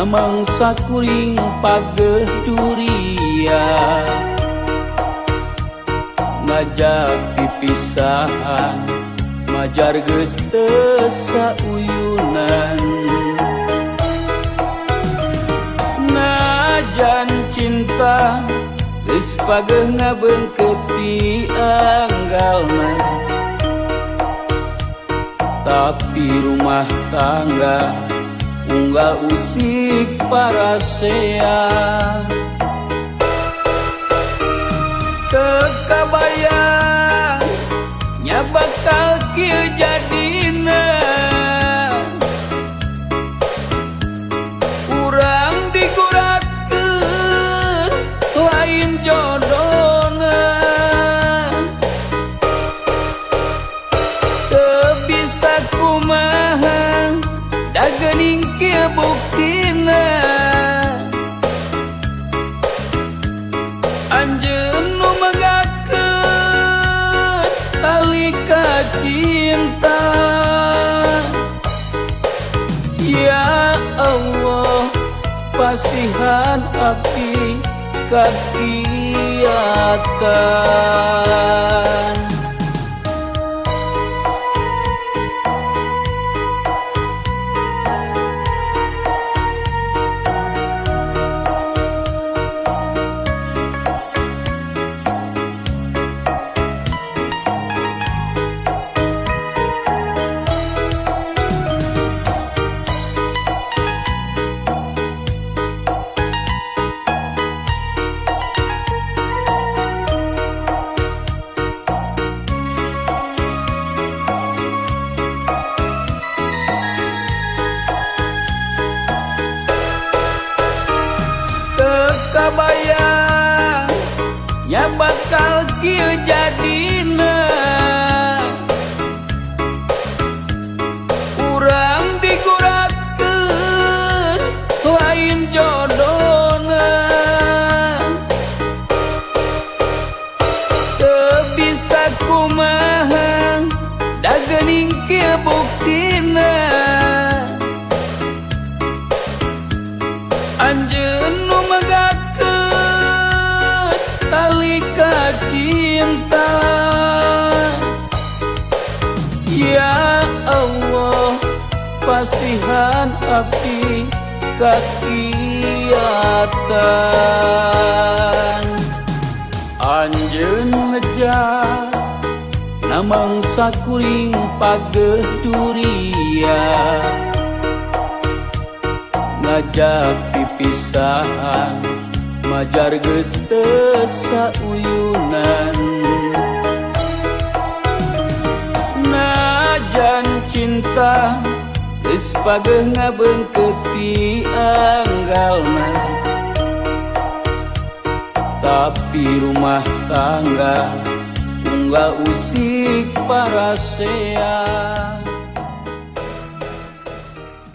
nyamang sakuring page duria. Ngajak dipisahan majar geste sauyunan najan cinta geus page ngabengketi anggalna tapi rumah tangga Tunggal usik para sehat pasihan api kakiatan Surabaya bakal kira jadi kasihan api kakiatan Anjen ngejar Namang sakuring pageh duria. Ngajak pipisahan Majar geste sauyunan. Najan cinta Bagge ngabengketi anggalna. Tapi rumah tangga Unggal usik para